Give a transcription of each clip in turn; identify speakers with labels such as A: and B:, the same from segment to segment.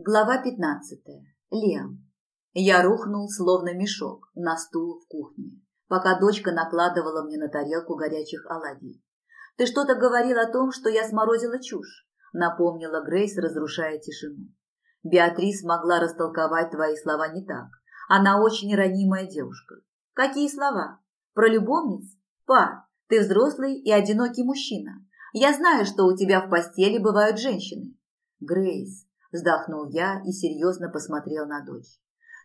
A: Глава пятнадцатая. Лиам. Я рухнул, словно мешок, на стул в кухне, пока дочка накладывала мне на тарелку горячих оладий. «Ты что-то говорил о том, что я сморозила чушь», — напомнила Грейс, разрушая тишину. «Беатрис могла растолковать твои слова не так. Она очень ранимая девушка». «Какие слова? Про любовниц? Па, ты взрослый и одинокий мужчина. Я знаю, что у тебя в постели бывают женщины». «Грейс, Вздохнул я и серьезно посмотрел на дочь.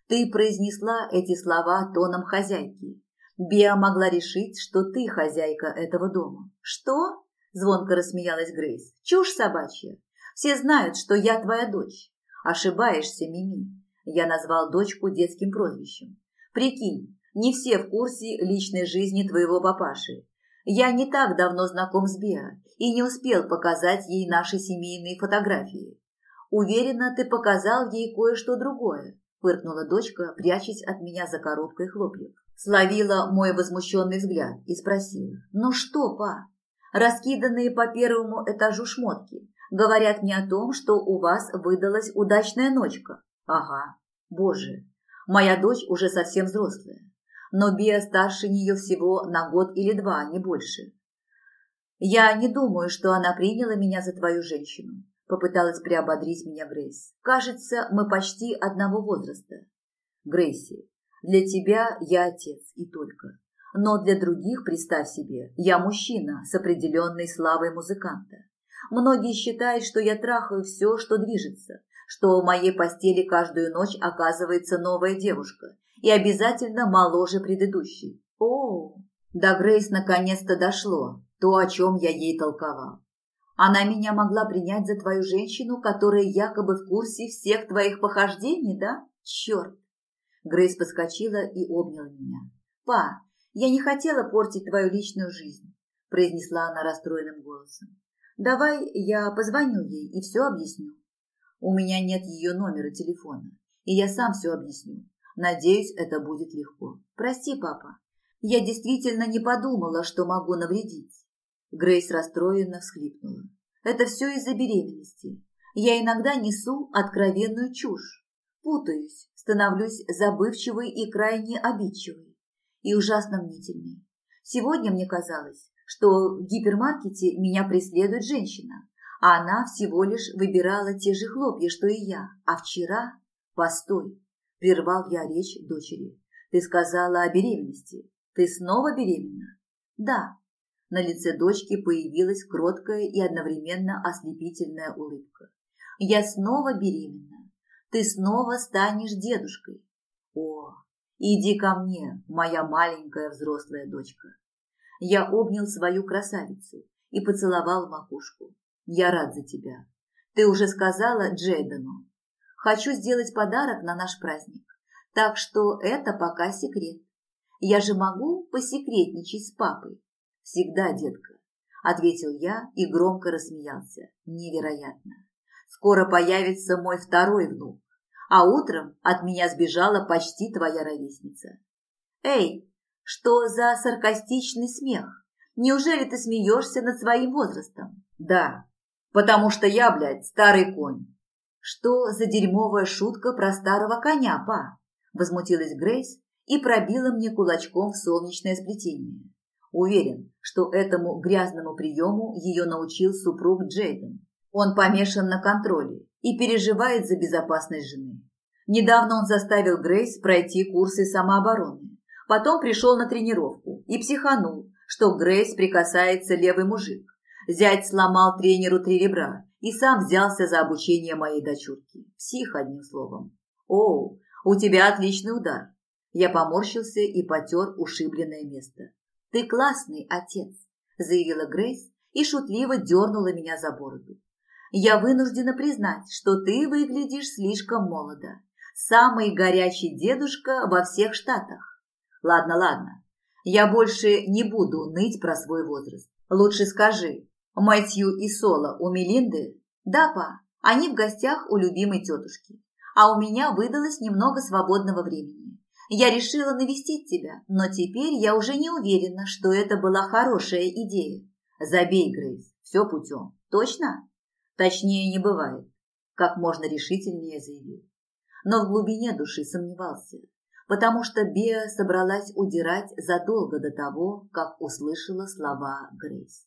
A: Ты произнесла эти слова тоном хозяйки. Биа могла решить, что ты хозяйка этого дома. Что? Звонко рассмеялась Грейс. Чушь собачья. Все знают, что я твоя дочь. Ошибаешься, Мими. Я назвал дочку детским прозвищем. Прикинь, не все в курсе личной жизни твоего папаши. Я не так давно знаком с Биа и не успел показать ей наши семейные фотографии. Уверена, ты показал ей кое-что другое, фыркнула дочка, прячась от меня за коробкой хлопьев. Словила мой возмущенный взгляд и спросила. «Ну что, па? Раскиданные по первому этажу шмотки говорят мне о том, что у вас выдалась удачная ночка». «Ага. Боже, моя дочь уже совсем взрослая. Но Биа старше нее всего на год или два, не больше. Я не думаю, что она приняла меня за твою женщину. Попыталась приободрить меня Грейс. Кажется, мы почти одного возраста. Грейси, для тебя я отец и только. Но для других, представь себе, я мужчина с определенной славой музыканта. Многие считают, что я трахаю все, что движется, что в моей постели каждую ночь оказывается новая девушка и обязательно моложе предыдущей. О, до Грейс наконец-то дошло то, о чем я ей толковал. Она меня могла принять за твою женщину, которая якобы в курсе всех твоих похождений, да? Черт!» Грейс подскочила и обняла меня. «Па, я не хотела портить твою личную жизнь», произнесла она расстроенным голосом. «Давай я позвоню ей и все объясню. У меня нет ее номера телефона, и я сам все объясню. Надеюсь, это будет легко. Прости, папа. Я действительно не подумала, что могу навредить. Грейс расстроенно всхлипнула. Это все из-за беременности. Я иногда несу откровенную чушь. Путаюсь, становлюсь забывчивой и крайне обидчивой. И ужасно мнительной. Сегодня мне казалось, что в гипермаркете меня преследует женщина, а она всего лишь выбирала те же хлопья, что и я. А вчера... Постой, прервал я речь дочери. Ты сказала о беременности. Ты снова беременна? Да, на лице дочки появилась кроткая и одновременно ослепительная улыбка. «Я снова беременна. Ты снова станешь дедушкой. О, иди ко мне, моя маленькая взрослая дочка». Я обнял свою красавицу и поцеловал макушку. «Я рад за тебя. Ты уже сказала Джейдену. Хочу сделать подарок на наш праздник, так что это пока секрет. Я же могу посекретничать с папой. «Всегда, детка», – ответил я и громко рассмеялся. «Невероятно! Скоро появится мой второй внук, а утром от меня сбежала почти твоя ровесница». «Эй, что за саркастичный смех? Неужели ты смеешься над своим возрастом?» «Да, потому что я, блядь, старый конь». «Что за дерьмовая шутка про старого коня, па?» Возмутилась Грейс и пробила мне кулачком в солнечное сплетение. Уверен, что этому грязному приему ее научил супруг Джейден. Он помешан на контроле и переживает за безопасность жены. Недавно он заставил Грейс пройти курсы самообороны. Потом пришел на тренировку и психанул, что Грейс прикасается левый мужик. Зять сломал тренеру три ребра и сам взялся за обучение моей дочурки. Псих, одним словом. О, у тебя отличный удар. Я поморщился и потер ушибленное место. «Ты классный отец», – заявила Грейс и шутливо дернула меня за бороду. «Я вынуждена признать, что ты выглядишь слишком молодо. Самый горячий дедушка во всех штатах. Ладно, ладно, я больше не буду ныть про свой возраст. Лучше скажи, Мэтью и Соло у Мелинды? Да, па, они в гостях у любимой тетушки. А у меня выдалось немного свободного времени. Я решила навестить тебя, но теперь я уже не уверена, что это была хорошая идея. Забей, Грейс, все путем. Точно? Точнее не бывает. как можно решительнее заявил. Но в глубине души сомневался, потому что Беа собралась удирать задолго до того, как услышала слова Грейс.